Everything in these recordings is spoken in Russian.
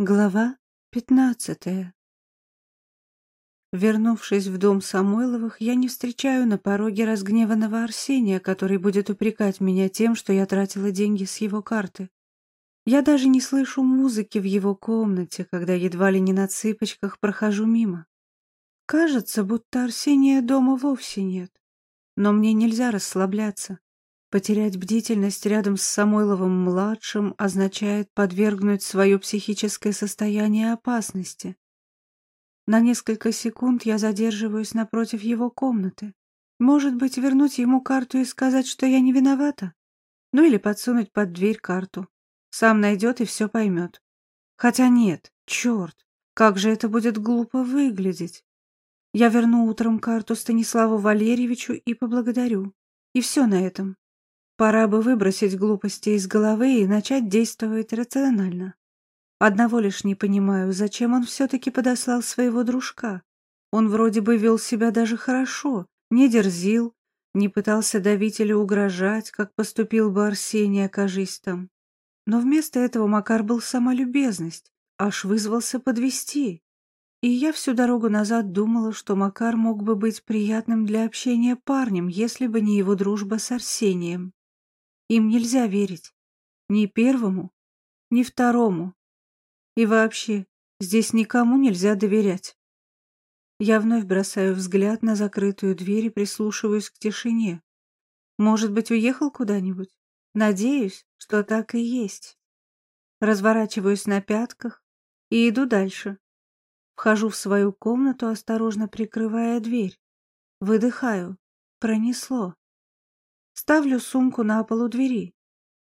Глава пятнадцатая Вернувшись в дом Самойловых, я не встречаю на пороге разгневанного Арсения, который будет упрекать меня тем, что я тратила деньги с его карты. Я даже не слышу музыки в его комнате, когда едва ли не на цыпочках прохожу мимо. Кажется, будто Арсения дома вовсе нет. Но мне нельзя расслабляться. Потерять бдительность рядом с Самойловым-младшим означает подвергнуть свое психическое состояние опасности. На несколько секунд я задерживаюсь напротив его комнаты. Может быть, вернуть ему карту и сказать, что я не виновата? Ну или подсунуть под дверь карту. Сам найдет и все поймет. Хотя нет, черт, как же это будет глупо выглядеть. Я верну утром карту Станиславу Валерьевичу и поблагодарю. И все на этом. Пора бы выбросить глупости из головы и начать действовать рационально. Одного лишь не понимаю, зачем он все-таки подослал своего дружка. Он вроде бы вел себя даже хорошо, не дерзил, не пытался давить или угрожать, как поступил бы Арсений, окажись там. Но вместо этого Макар был сама любезность, аж вызвался подвести. И я всю дорогу назад думала, что Макар мог бы быть приятным для общения парнем, если бы не его дружба с Арсением. Им нельзя верить. Ни первому, ни второму. И вообще, здесь никому нельзя доверять. Я вновь бросаю взгляд на закрытую дверь и прислушиваюсь к тишине. Может быть, уехал куда-нибудь? Надеюсь, что так и есть. Разворачиваюсь на пятках и иду дальше. Вхожу в свою комнату, осторожно прикрывая дверь. Выдыхаю. Пронесло. Ставлю сумку на пол у двери.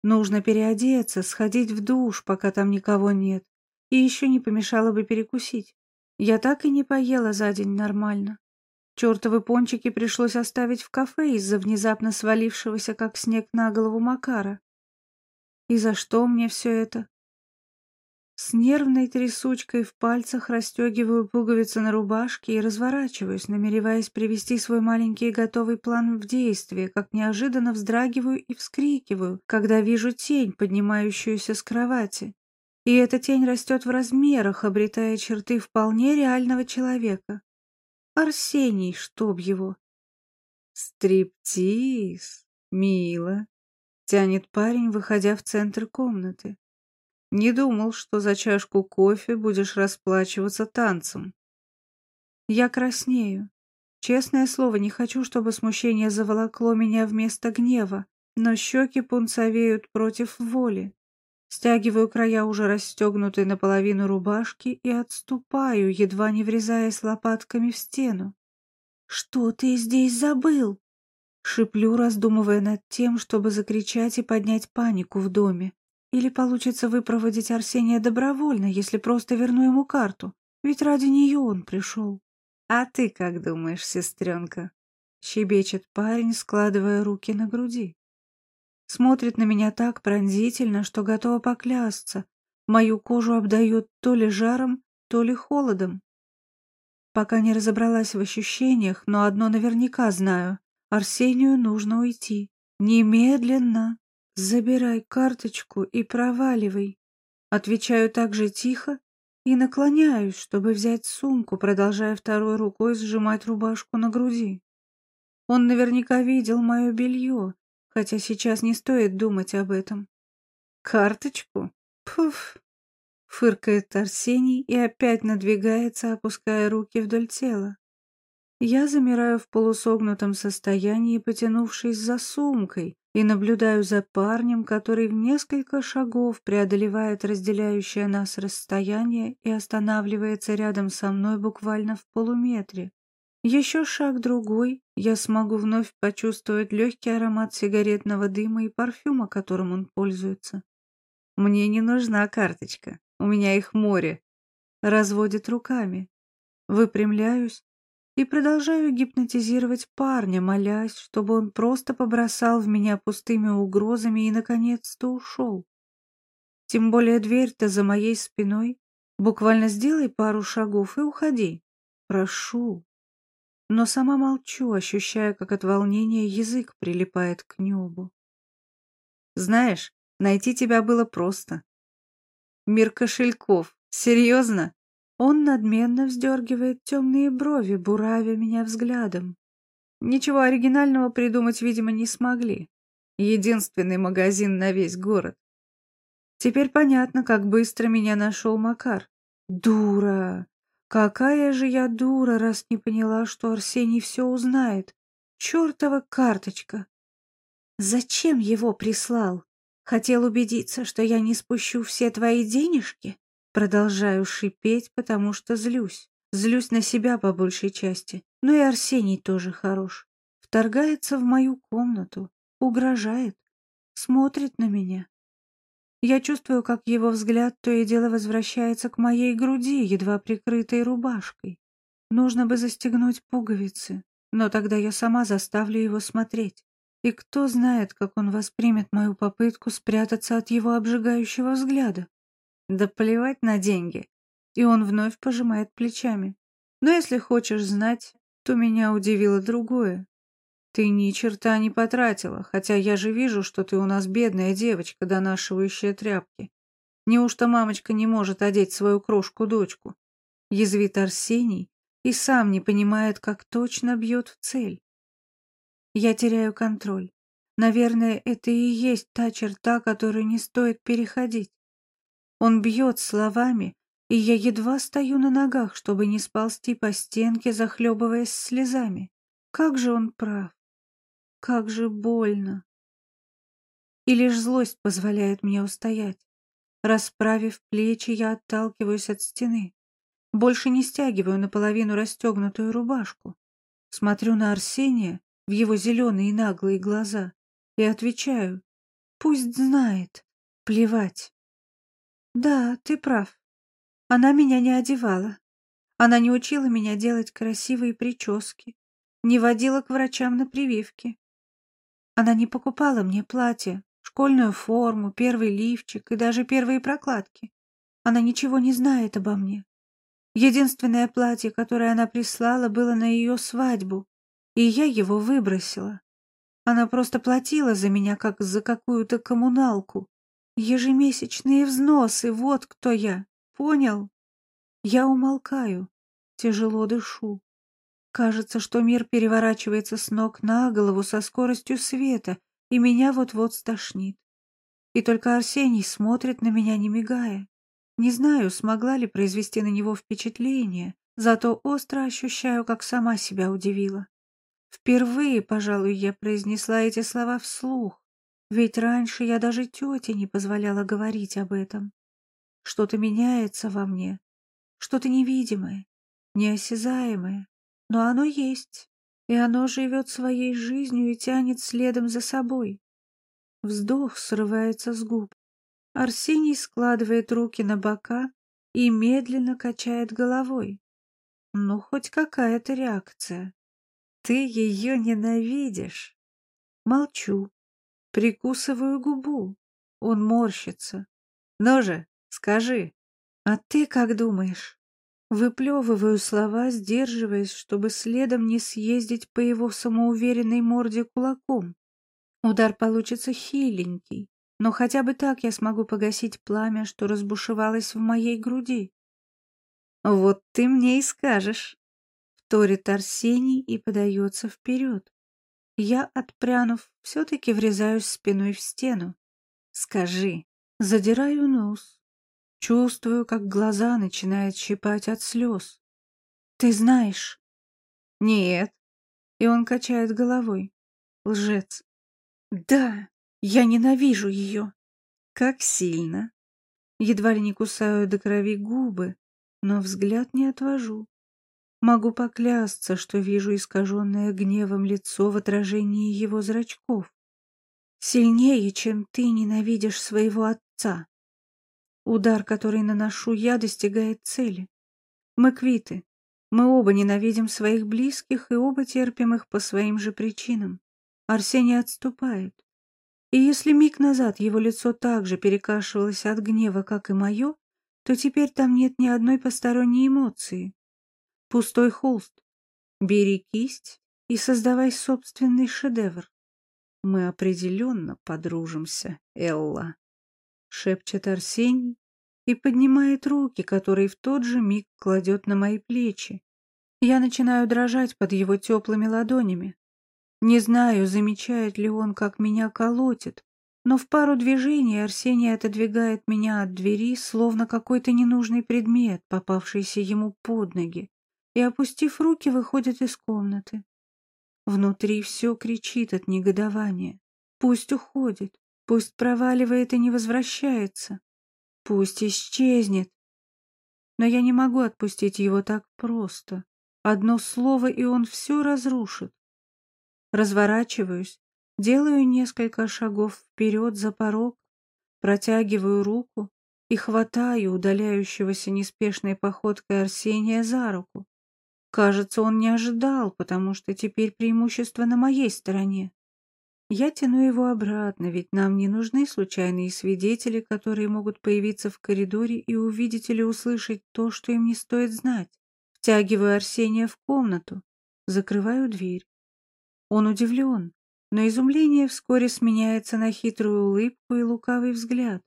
Нужно переодеться, сходить в душ, пока там никого нет. И еще не помешало бы перекусить. Я так и не поела за день нормально. Чертовы пончики пришлось оставить в кафе из-за внезапно свалившегося, как снег на голову Макара. И за что мне все это? С нервной трясучкой в пальцах расстегиваю пуговицы на рубашке и разворачиваюсь, намереваясь привести свой маленький готовый план в действие, как неожиданно вздрагиваю и вскрикиваю, когда вижу тень, поднимающуюся с кровати. И эта тень растет в размерах, обретая черты вполне реального человека. Арсений, чтоб его. «Стриптиз, мило», — тянет парень, выходя в центр комнаты. Не думал, что за чашку кофе будешь расплачиваться танцем. Я краснею. Честное слово, не хочу, чтобы смущение заволокло меня вместо гнева, но щеки пунцовеют против воли. Стягиваю края уже расстегнутой наполовину рубашки и отступаю, едва не врезаясь лопатками в стену. «Что ты здесь забыл?» Шиплю, раздумывая над тем, чтобы закричать и поднять панику в доме. Или получится выпроводить Арсения добровольно, если просто верну ему карту, ведь ради нее он пришел. «А ты как думаешь, сестренка?» — щебечет парень, складывая руки на груди. Смотрит на меня так пронзительно, что готова поклясться. Мою кожу обдает то ли жаром, то ли холодом. Пока не разобралась в ощущениях, но одно наверняка знаю. Арсению нужно уйти. Немедленно. «Забирай карточку и проваливай». Отвечаю так же тихо и наклоняюсь, чтобы взять сумку, продолжая второй рукой сжимать рубашку на груди. Он наверняка видел мое белье, хотя сейчас не стоит думать об этом. «Карточку? Пуф!» — фыркает Арсений и опять надвигается, опуская руки вдоль тела. Я замираю в полусогнутом состоянии, потянувшись за сумкой, и наблюдаю за парнем, который в несколько шагов преодолевает разделяющее нас расстояние и останавливается рядом со мной буквально в полуметре. Еще шаг другой, я смогу вновь почувствовать легкий аромат сигаретного дыма и парфюма, которым он пользуется. Мне не нужна карточка, у меня их море. Разводит руками. Выпрямляюсь, и продолжаю гипнотизировать парня, молясь, чтобы он просто побросал в меня пустыми угрозами и, наконец-то, ушел. Тем более дверь-то за моей спиной. Буквально сделай пару шагов и уходи. Прошу. Но сама молчу, ощущая, как от волнения язык прилипает к небу. Знаешь, найти тебя было просто. Мир кошельков, Серьезно? Он надменно вздергивает темные брови, буравя меня взглядом. Ничего оригинального придумать, видимо, не смогли. Единственный магазин на весь город. Теперь понятно, как быстро меня нашел Макар. Дура! Какая же я дура, раз не поняла, что Арсений все узнает. Чертова карточка! Зачем его прислал? Хотел убедиться, что я не спущу все твои денежки? Продолжаю шипеть, потому что злюсь. Злюсь на себя по большей части. Но и Арсений тоже хорош. Вторгается в мою комнату, угрожает, смотрит на меня. Я чувствую, как его взгляд то и дело возвращается к моей груди, едва прикрытой рубашкой. Нужно бы застегнуть пуговицы, но тогда я сама заставлю его смотреть. И кто знает, как он воспримет мою попытку спрятаться от его обжигающего взгляда. Да плевать на деньги. И он вновь пожимает плечами. Но если хочешь знать, то меня удивило другое. Ты ни черта не потратила, хотя я же вижу, что ты у нас бедная девочка, донашивающая тряпки. Неужто мамочка не может одеть свою крошку-дочку? Язвит Арсений и сам не понимает, как точно бьет в цель. Я теряю контроль. Наверное, это и есть та черта, которую не стоит переходить. Он бьет словами, и я едва стою на ногах, чтобы не сползти по стенке, захлебываясь слезами. Как же он прав. Как же больно. И лишь злость позволяет мне устоять. Расправив плечи, я отталкиваюсь от стены. Больше не стягиваю наполовину расстегнутую рубашку. Смотрю на Арсения в его зеленые наглые глаза и отвечаю. Пусть знает. Плевать. Да, ты прав. Она меня не одевала. Она не учила меня делать красивые прически, не водила к врачам на прививки. Она не покупала мне платье, школьную форму, первый лифчик и даже первые прокладки. Она ничего не знает обо мне. Единственное платье, которое она прислала, было на ее свадьбу, и я его выбросила. Она просто платила за меня, как за какую-то коммуналку. Ежемесячные взносы, вот кто я. Понял? Я умолкаю, тяжело дышу. Кажется, что мир переворачивается с ног на голову со скоростью света, и меня вот-вот стошнит. И только Арсений смотрит на меня, не мигая. Не знаю, смогла ли произвести на него впечатление, зато остро ощущаю, как сама себя удивила. Впервые, пожалуй, я произнесла эти слова вслух, ведь раньше я даже тете не позволяла говорить об этом. Что-то меняется во мне, что-то невидимое, неосязаемое, но оно есть, и оно живет своей жизнью и тянет следом за собой. Вздох срывается с губ. Арсений складывает руки на бока и медленно качает головой. Ну, хоть какая-то реакция. Ты ее ненавидишь. Молчу. Прикусываю губу. Он морщится. Ну же, скажи. А ты как думаешь? Выплевываю слова, сдерживаясь, чтобы следом не съездить по его самоуверенной морде кулаком. Удар получится хиленький, но хотя бы так я смогу погасить пламя, что разбушевалось в моей груди. «Вот ты мне и скажешь», — вторит Арсений и подается вперед. Я, отпрянув, все-таки врезаюсь спиной в стену. «Скажи». Задираю нос, Чувствую, как глаза начинают щипать от слез. Ты знаешь? Нет. И он качает головой. Лжец. Да, я ненавижу ее. Как сильно. Едва ли не кусаю до крови губы, но взгляд не отвожу. Могу поклясться, что вижу искаженное гневом лицо в отражении его зрачков. Сильнее, чем ты ненавидишь своего отца. Удар, который наношу я, достигает цели. Мы квиты. Мы оба ненавидим своих близких и оба терпим их по своим же причинам. Арсений отступает. И если миг назад его лицо также перекашивалось от гнева, как и мое, то теперь там нет ни одной посторонней эмоции. Пустой холст. Бери кисть и создавай собственный шедевр. Мы определенно подружимся, Элла шепчет Арсений и поднимает руки, которые в тот же миг кладет на мои плечи. Я начинаю дрожать под его теплыми ладонями. Не знаю, замечает ли он, как меня колотит, но в пару движений Арсений отодвигает меня от двери, словно какой-то ненужный предмет, попавшийся ему под ноги, и, опустив руки, выходит из комнаты. Внутри все кричит от негодования. Пусть уходит, пусть проваливает и не возвращается, пусть исчезнет. Но я не могу отпустить его так просто. Одно слово, и он все разрушит. Разворачиваюсь, делаю несколько шагов вперед за порог, протягиваю руку и хватаю удаляющегося неспешной походкой Арсения за руку. Кажется, он не ожидал, потому что теперь преимущество на моей стороне. Я тяну его обратно, ведь нам не нужны случайные свидетели, которые могут появиться в коридоре и увидеть или услышать то, что им не стоит знать. Втягиваю Арсения в комнату, закрываю дверь. Он удивлен, но изумление вскоре сменяется на хитрую улыбку и лукавый взгляд.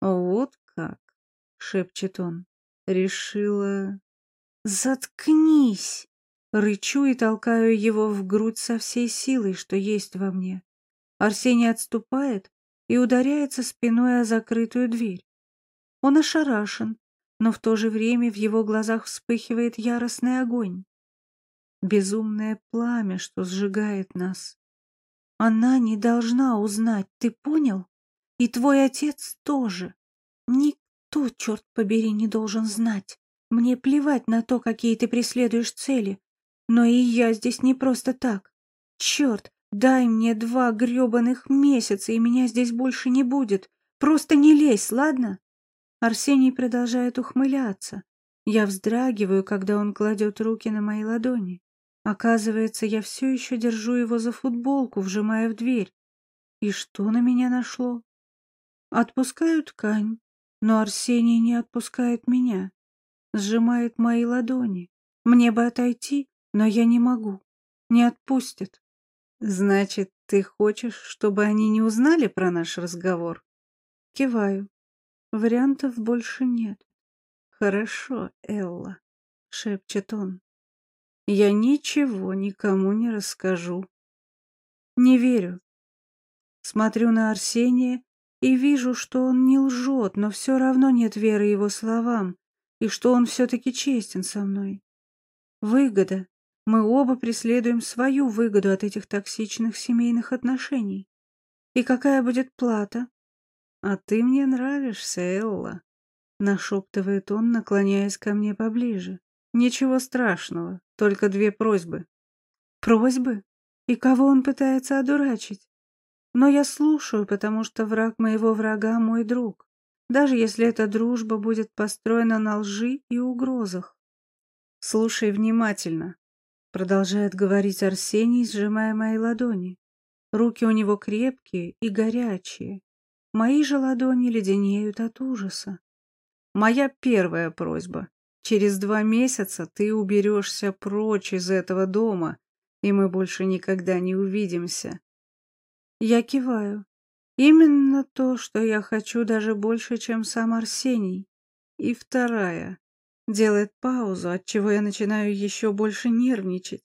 «Вот как!» — шепчет он. «Решила...» «Заткнись!» Рычу и толкаю его в грудь со всей силой, что есть во мне. Арсений отступает и ударяется спиной о закрытую дверь. Он ошарашен, но в то же время в его глазах вспыхивает яростный огонь. Безумное пламя, что сжигает нас. Она не должна узнать, ты понял? И твой отец тоже. Никто, черт побери, не должен знать. Мне плевать на то, какие ты преследуешь цели. Но и я здесь не просто так. Черт, дай мне два гребаных месяца, и меня здесь больше не будет. Просто не лезь, ладно? Арсений продолжает ухмыляться. Я вздрагиваю, когда он кладет руки на мои ладони. Оказывается, я все еще держу его за футболку, вжимая в дверь. И что на меня нашло? Отпускаю ткань, но Арсений не отпускает меня. Сжимает мои ладони. Мне бы отойти, но я не могу. Не отпустят. Значит, ты хочешь, чтобы они не узнали про наш разговор? Киваю. Вариантов больше нет. Хорошо, Элла, шепчет он. Я ничего никому не расскажу. Не верю. Смотрю на Арсения и вижу, что он не лжет, но все равно нет веры его словам, и что он все-таки честен со мной. Выгода мы оба преследуем свою выгоду от этих токсичных семейных отношений. И какая будет плата? А ты мне нравишься, Элла, нашептывает он, наклоняясь ко мне поближе. Ничего страшного, только две просьбы. Просьбы? И кого он пытается одурачить? Но я слушаю, потому что враг моего врага мой друг, даже если эта дружба будет построена на лжи и угрозах. Слушай внимательно. Продолжает говорить Арсений, сжимая мои ладони. Руки у него крепкие и горячие. Мои же ладони леденеют от ужаса. Моя первая просьба. Через два месяца ты уберешься прочь из этого дома, и мы больше никогда не увидимся. Я киваю. Именно то, что я хочу даже больше, чем сам Арсений. И вторая делает паузу, от чего я начинаю еще больше нервничать.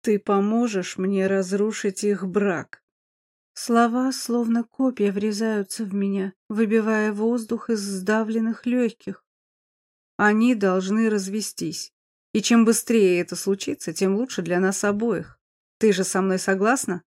Ты поможешь мне разрушить их брак. Слова, словно копья, врезаются в меня, выбивая воздух из сдавленных легких. Они должны развестись. И чем быстрее это случится, тем лучше для нас обоих. Ты же со мной согласна?